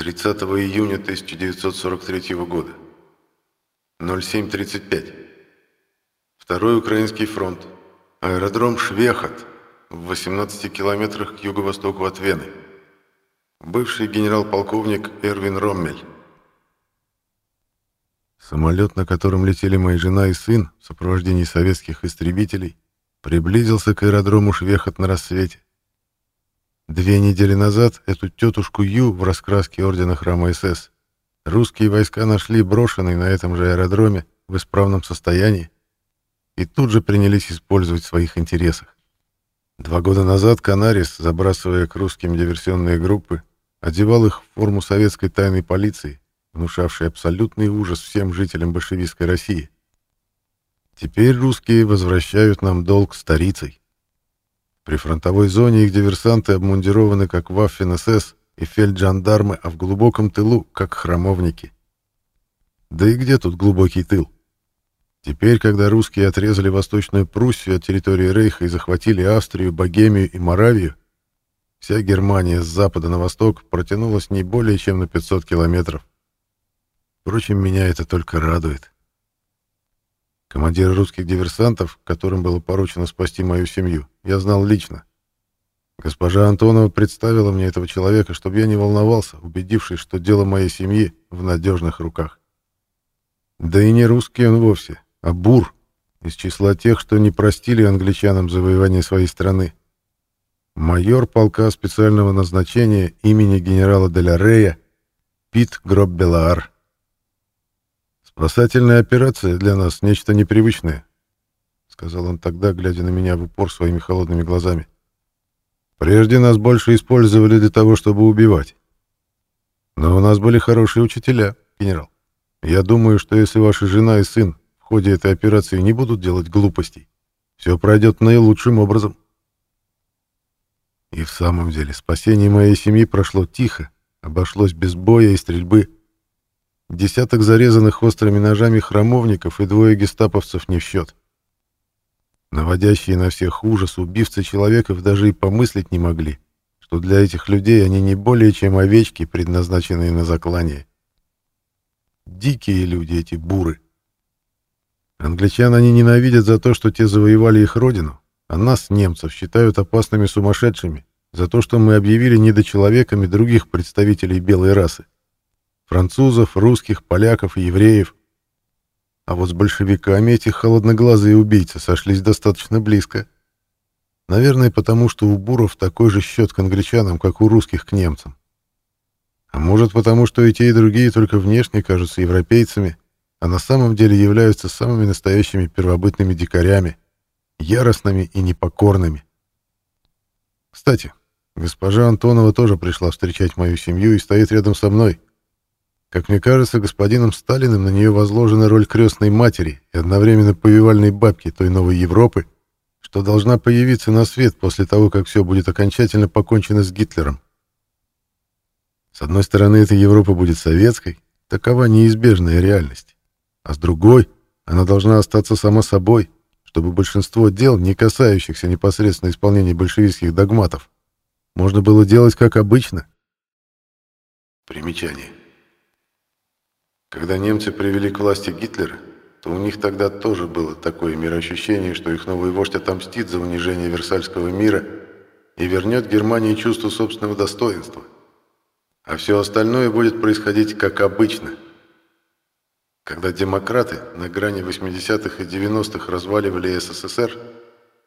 30 июня 1943 года. 07.35. Второй Украинский фронт. Аэродром Швехот в 18 километрах к юго-востоку от Вены. Бывший генерал-полковник Эрвин Роммель. Самолет, на котором летели моя жена и сын в сопровождении советских истребителей, приблизился к аэродрому Швехот на рассвете. Две недели назад эту тетушку Ю в раскраске ордена храма СС русские войска нашли брошенной на этом же аэродроме в исправном состоянии и тут же принялись использовать в своих интересах. Два года назад Канарис, забрасывая к русским диверсионные группы, одевал их в форму советской тайной полиции, внушавшей абсолютный ужас всем жителям большевистской России. Теперь русские возвращают нам долг старицей. При фронтовой зоне их диверсанты обмундированы как Ваффен-СС и фельджандармы, а в глубоком тылу как храмовники. Да и где тут глубокий тыл? Теперь, когда русские отрезали Восточную Пруссию от территории Рейха и захватили Австрию, Богемию и Моравию, вся Германия с запада на восток протянулась не более чем на 500 километров. Впрочем, меня это только радует. Командира русских диверсантов, которым было поручено спасти мою семью, я знал лично. Госпожа Антонова представила мне этого человека, чтобы я не волновался, убедившись, что дело моей семьи в надежных руках. Да и не русский он вовсе, а бур, из числа тех, что не простили англичанам завоевание своей страны. Майор полка специального назначения имени генерала Деля Рея Пит Гроббелаар. «Спасательная операция для нас — нечто непривычное», — сказал он тогда, глядя на меня в упор своими холодными глазами. «Прежде нас больше использовали для того, чтобы убивать. Но у нас были хорошие учителя, генерал. Я думаю, что если ваша жена и сын в ходе этой операции не будут делать глупостей, все пройдет наилучшим образом». И в самом деле спасение моей семьи прошло тихо, обошлось без боя и стрельбы, Десяток зарезанных острыми ножами храмовников и двое гестаповцев не в счет. Наводящие на всех ужас убивцы человеков даже и помыслить не могли, что для этих людей они не более чем овечки, предназначенные на заклание. Дикие люди эти буры. Англичан они ненавидят за то, что те завоевали их родину, а нас, немцев, считают опасными сумасшедшими за то, что мы объявили недочеловеками других представителей белой расы французов, русских, поляков и евреев. А вот с большевиками эти холодноглазые убийцы сошлись достаточно близко. Наверное, потому что у буров такой же счет к англичанам, как у русских к немцам. А может, потому что и те, и другие только внешне кажутся европейцами, а на самом деле являются самыми настоящими первобытными дикарями, яростными и непокорными. Кстати, госпожа Антонова тоже пришла встречать мою семью и стоит рядом со мной, как мне кажется, господином Сталиным на нее возложена роль крестной матери и одновременно повивальной бабки той новой Европы, что должна появиться на свет после того, как все будет окончательно покончено с Гитлером. С одной стороны, эта Европа будет советской, такова неизбежная реальность. А с другой, она должна остаться сама собой, чтобы большинство дел, не касающихся непосредственно исполнения большевистских догматов, можно было делать как обычно. Примечание. Когда немцы привели к власти Гитлера, то у них тогда тоже было такое мироощущение, что их новый вождь отомстит за унижение Версальского мира и вернет Германии чувство собственного достоинства. А все остальное будет происходить как обычно. Когда демократы на грани 80-х и 90-х разваливали СССР,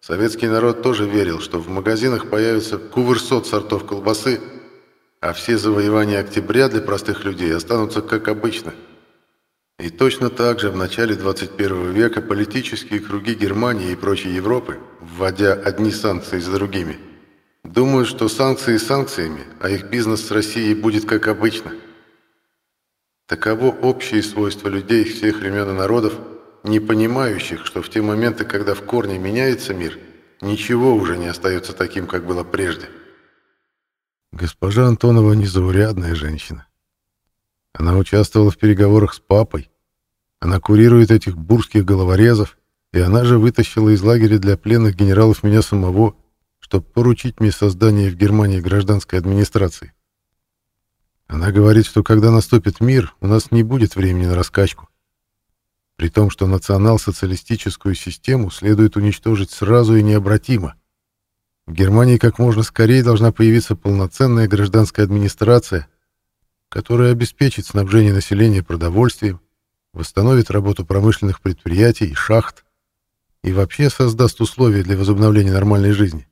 советский народ тоже верил, что в магазинах появится кувырсот сортов колбасы, а все завоевания октября для простых людей останутся как обычно – и точно так же в начале 21 века политические круги Германии и прочей Европы, вводя одни санкции за другими, думают, что санкции санкциями, а их бизнес с Россией будет как обычно. Таково общее свойство людей всех времен и народов, не понимающих, что в те моменты, когда в корне меняется мир, ничего уже не остается таким, как было прежде. Госпожа Антонова незаурядная женщина. Она участвовала в переговорах с папой. Она курирует этих бурских головорезов, и она же вытащила из лагеря для пленных генералов меня самого, чтобы поручить мне создание в Германии гражданской администрации. Она говорит, что когда наступит мир, у нас не будет времени на раскачку. При том, что национал-социалистическую систему следует уничтожить сразу и необратимо. В Германии как можно скорее должна появиться полноценная гражданская администрация, которая обеспечит снабжение населения продовольствием, восстановит работу промышленных предприятий и шахт и вообще создаст условия для возобновления нормальной жизни.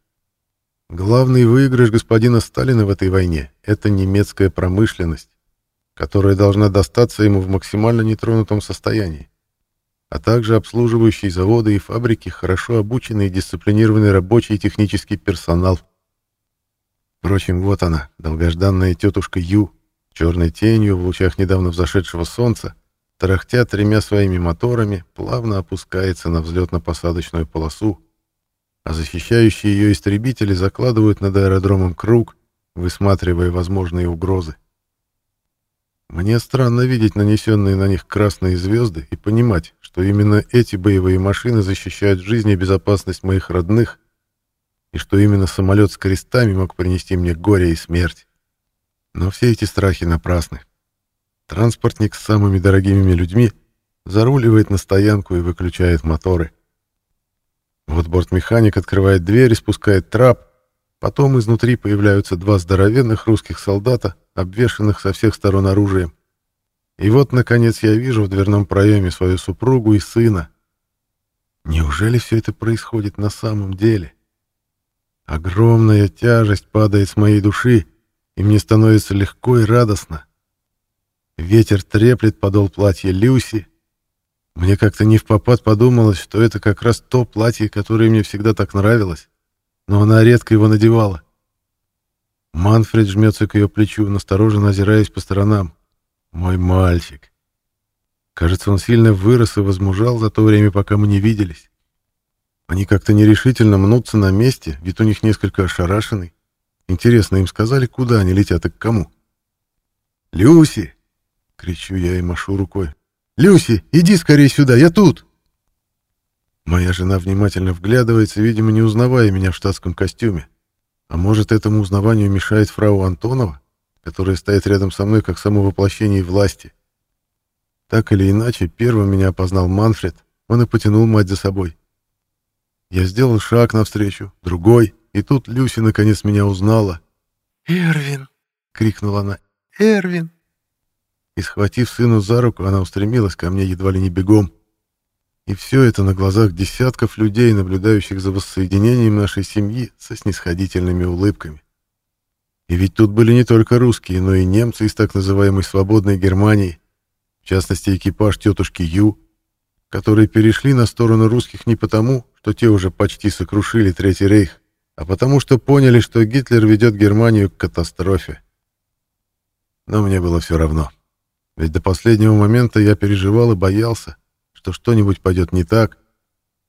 Главный выигрыш господина Сталина в этой войне — это немецкая промышленность, которая должна достаться ему в максимально нетронутом состоянии, а также обслуживающие заводы и фабрики, хорошо обученный и дисциплинированный рабочий и технический персонал. Впрочем, вот она, долгожданная тетушка Ю, черной тенью в лучах недавно взошедшего солнца, тарахтя тремя своими моторами, плавно опускается на взлетно-посадочную полосу, а защищающие ее истребители закладывают над аэродромом круг, высматривая возможные угрозы. Мне странно видеть нанесенные на них красные звезды и понимать, что именно эти боевые машины защищают жизнь и безопасность моих родных, и что именно самолет с крестами мог принести мне горе и смерть. Но все эти страхи напрасны. Транспортник с самыми дорогими людьми заруливает на стоянку и выключает моторы. Вот бортмеханик открывает дверь и спускает трап. Потом изнутри появляются два здоровенных русских солдата, обвешанных со всех сторон оружием. И вот, наконец, я вижу в дверном проеме свою супругу и сына. Неужели все это происходит на самом деле? Огромная тяжесть падает с моей души, и мне становится легко и радостно. Ветер треплет подол платья Люси, мне как-то не в попад подумалось, что это как раз то платье, которое мне всегда так нравилось, но она редко его надевала. Манфред жмется к ее плечу, настороженно озираясь по сторонам. Мой мальчик. Кажется, он сильно вырос и возмужал за то время, пока мы не виделись. Они как-то нерешительно мнутся на месте, вид у них несколько ошарашенный. Интересно, им сказали, куда они летят и к кому? «Люси!» — кричу я и машу рукой. «Люси, иди скорее сюда, я тут!» Моя жена внимательно вглядывается, видимо, не узнавая меня в штатском костюме. А может, этому узнаванию мешает фрау Антонова, которая стоит рядом со мной как само воплощение власти. Так или иначе, первым меня опознал Манфред, он и потянул мать за собой. Я сделал шаг навстречу, другой, и тут Люси наконец меня узнала. «Эрвин!» — крикнула она. «Эрвин!» и, схватив сыну за руку, она устремилась ко мне едва ли не бегом. И все это на глазах десятков людей, наблюдающих за воссоединением нашей семьи со снисходительными улыбками. И ведь тут были не только русские, но и немцы из так называемой «свободной Германии», в частности экипаж тетушки Ю, которые перешли на сторону русских не потому, что те уже почти сокрушили Третий рейх, а потому что поняли, что Гитлер ведет Германию к катастрофе. Но мне было все равно. Ведь до последнего момента я переживал и боялся, что что-нибудь пойдет не так.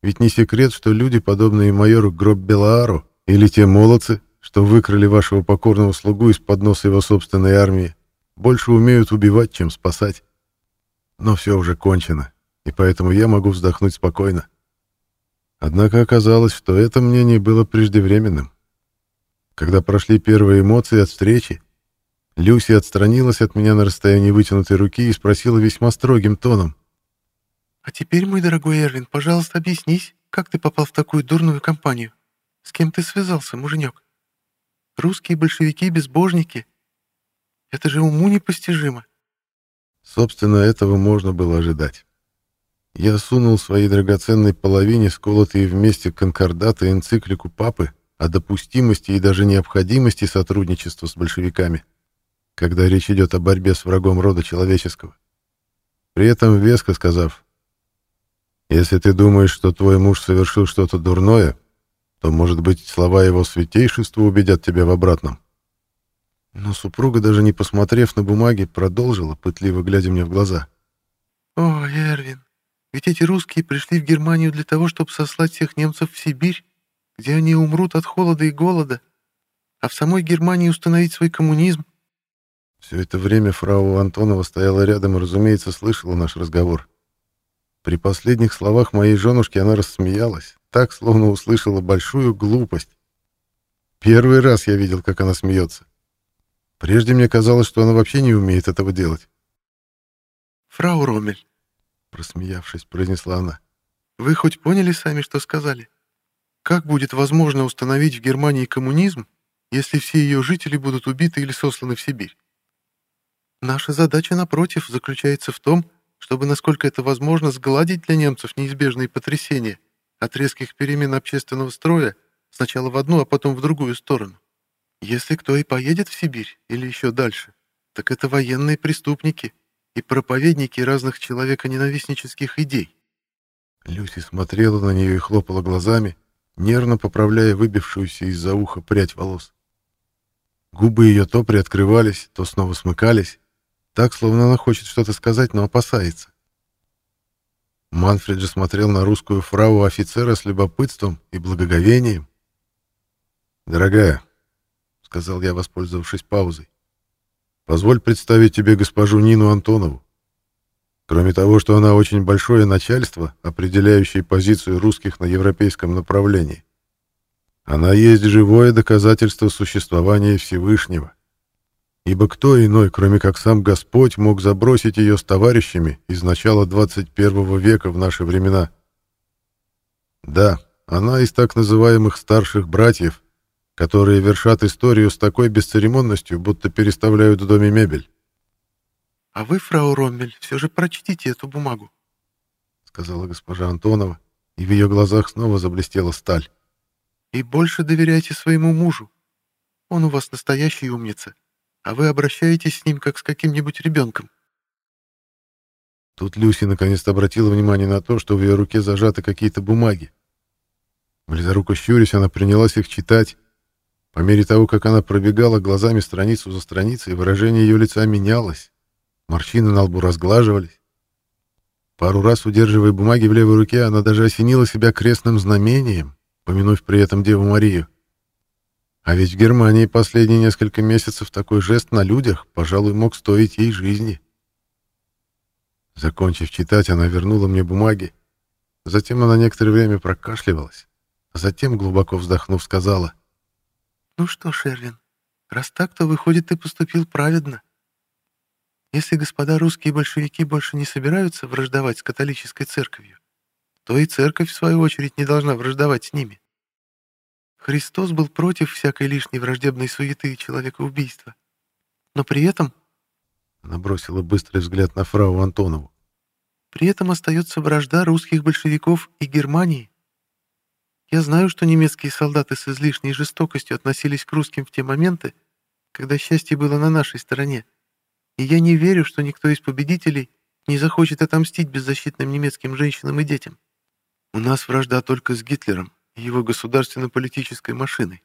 Ведь не секрет, что люди, подобные майору Гроббелаару, или те молодцы, что выкрали вашего покорного слугу из-под носа его собственной армии, больше умеют убивать, чем спасать. Но все уже кончено, и поэтому я могу вздохнуть спокойно. Однако оказалось, что это мнение было преждевременным. Когда прошли первые эмоции от встречи, Люси отстранилась от меня на расстоянии вытянутой руки и спросила весьма строгим тоном. «А теперь, мой дорогой Эрвин, пожалуйста, объяснись, как ты попал в такую дурную компанию? С кем ты связался, муженек? Русские большевики-безбожники? Это же уму непостижимо». Собственно, этого можно было ожидать. Я сунул своей драгоценной половине сколотые вместе конкордаты энциклику папы о допустимости и даже необходимости сотрудничества с большевиками когда речь идет о борьбе с врагом рода человеческого. При этом веско сказав, «Если ты думаешь, что твой муж совершил что-то дурное, то, может быть, слова его святейшества убедят тебя в обратном». Но супруга, даже не посмотрев на бумаги, продолжила, пытливо глядя мне в глаза. «О, Эрвин, ведь эти русские пришли в Германию для того, чтобы сослать всех немцев в Сибирь, где они умрут от холода и голода, а в самой Германии установить свой коммунизм. Все это время фрау Антонова стояла рядом и, разумеется, слышала наш разговор. При последних словах моей женушки она рассмеялась, так, словно услышала большую глупость. Первый раз я видел, как она смеется. Прежде мне казалось, что она вообще не умеет этого делать. «Фрау Ромель», — просмеявшись, произнесла она, — «вы хоть поняли сами, что сказали? Как будет возможно установить в Германии коммунизм, если все ее жители будут убиты или сосланы в Сибирь? Наша задача, напротив, заключается в том, чтобы, насколько это возможно, сгладить для немцев неизбежные потрясения от резких перемен общественного строя сначала в одну, а потом в другую сторону. Если кто и поедет в Сибирь или еще дальше, так это военные преступники и проповедники разных человеконенавистнических идей. Люси смотрела на нее и хлопала глазами, нервно поправляя выбившуюся из-за уха прядь волос. Губы ее то приоткрывались, то снова смыкались, так, словно она хочет что-то сказать, но опасается. Манфред же смотрел на русскую фрау офицера с любопытством и благоговением. «Дорогая, — сказал я, воспользовавшись паузой. «Позволь представить тебе госпожу Нину Антонову. Кроме того, что она очень большое начальство, определяющее позицию русских на европейском направлении, она есть живое доказательство существования Всевышнего. Ибо кто иной, кроме как сам Господь, мог забросить ее с товарищами из начала 21 века в наши времена? Да, она из так называемых старших братьев — которые вершат историю с такой бесцеремонностью, будто переставляют в доме мебель. «А вы, фрау Роммель, все же прочтите эту бумагу», — сказала госпожа Антонова, и в ее глазах снова заблестела сталь. «И больше доверяйте своему мужу. Он у вас настоящий умница, а вы обращаетесь с ним, как с каким-нибудь ребенком». Тут Люси наконец-то обратила внимание на то, что в ее руке зажаты какие-то бумаги. Близоруко щурясь, она принялась их читать, по мере того, как она пробегала глазами страницу за страницей, выражение ее лица менялось. Морщины на лбу разглаживались. Пару раз, удерживая бумаги в левой руке, она даже осенила себя крестным знамением, помянув при этом Деву Марию. А ведь в Германии последние несколько месяцев такой жест на людях, пожалуй, мог стоить ей жизни. Закончив читать, она вернула мне бумаги. Затем она некоторое время прокашливалась, а затем, глубоко вздохнув, сказала — «Ну что, Шерлин, раз так, то, выходит, ты поступил праведно. Если господа русские большевики больше не собираются враждовать с католической церковью, то и церковь, в свою очередь, не должна враждовать с ними. Христос был против всякой лишней враждебной суеты и человекоубийства. Но при этом...» Она бросила быстрый взгляд на фрау Антонову. «При этом остается вражда русских большевиков и Германии. Я знаю, что немецкие солдаты с излишней жестокостью относились к русским в те моменты, когда счастье было на нашей стороне, и я не верю, что никто из победителей не захочет отомстить беззащитным немецким женщинам и детям. У нас вражда только с Гитлером и его государственно-политической машиной,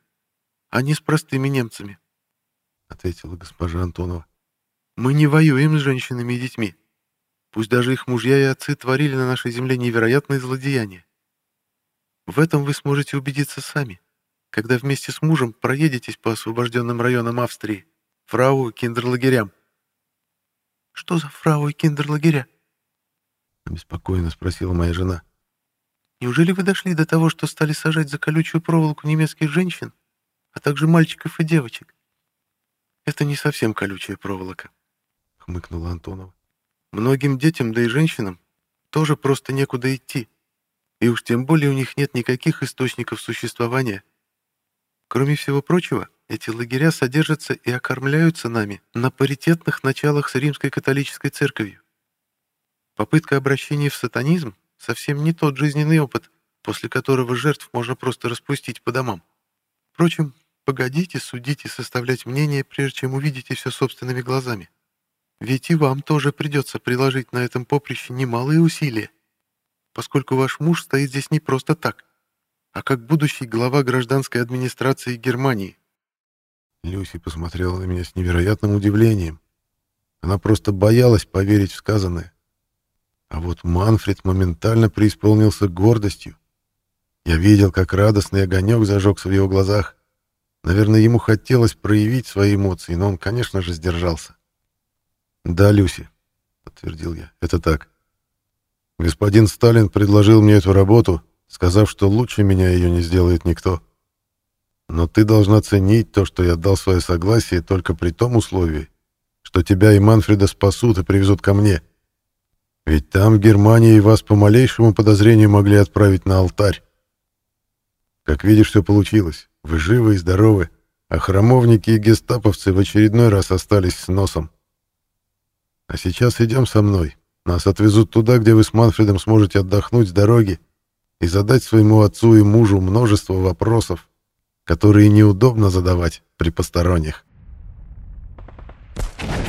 а не с простыми немцами», — ответила госпожа Антонова. «Мы не воюем с женщинами и детьми. Пусть даже их мужья и отцы творили на нашей земле невероятные злодеяния. В этом вы сможете убедиться сами, когда вместе с мужем проедетесь по освобожденным районам Австрии, фрау и киндерлагерям. «Что за фрау и киндерлагеря?» — обеспокоенно спросила моя жена. «Неужели вы дошли до того, что стали сажать за колючую проволоку немецких женщин, а также мальчиков и девочек?» «Это не совсем колючая проволока», — хмыкнула Антонова. «Многим детям, да и женщинам, тоже просто некуда идти и уж тем более у них нет никаких источников существования. Кроме всего прочего, эти лагеря содержатся и окормляются нами на паритетных началах с римской католической церковью. Попытка обращения в сатанизм совсем не тот жизненный опыт, после которого жертв можно просто распустить по домам. Впрочем, погодите судить и составлять мнение, прежде чем увидите все собственными глазами. Ведь и вам тоже придется приложить на этом поприще немалые усилия поскольку ваш муж стоит здесь не просто так, а как будущий глава гражданской администрации Германии. Люси посмотрела на меня с невероятным удивлением. Она просто боялась поверить в сказанное. А вот Манфред моментально преисполнился гордостью. Я видел, как радостный огонек зажегся в его глазах. Наверное, ему хотелось проявить свои эмоции, но он, конечно же, сдержался. «Да, Люси», — подтвердил я, — «это так. Господин Сталин предложил мне эту работу, сказав, что лучше меня ее не сделает никто. Но ты должна ценить то, что я дал свое согласие только при том условии, что тебя и Манфреда спасут и привезут ко мне. Ведь там, в Германии, вас по малейшему подозрению могли отправить на алтарь. Как видишь, все получилось. Вы живы и здоровы, а храмовники и гестаповцы в очередной раз остались с носом. А сейчас идем со мной. Нас отвезут туда, где вы с Манфредом сможете отдохнуть с дороги и задать своему отцу и мужу множество вопросов, которые неудобно задавать при посторонних. Thank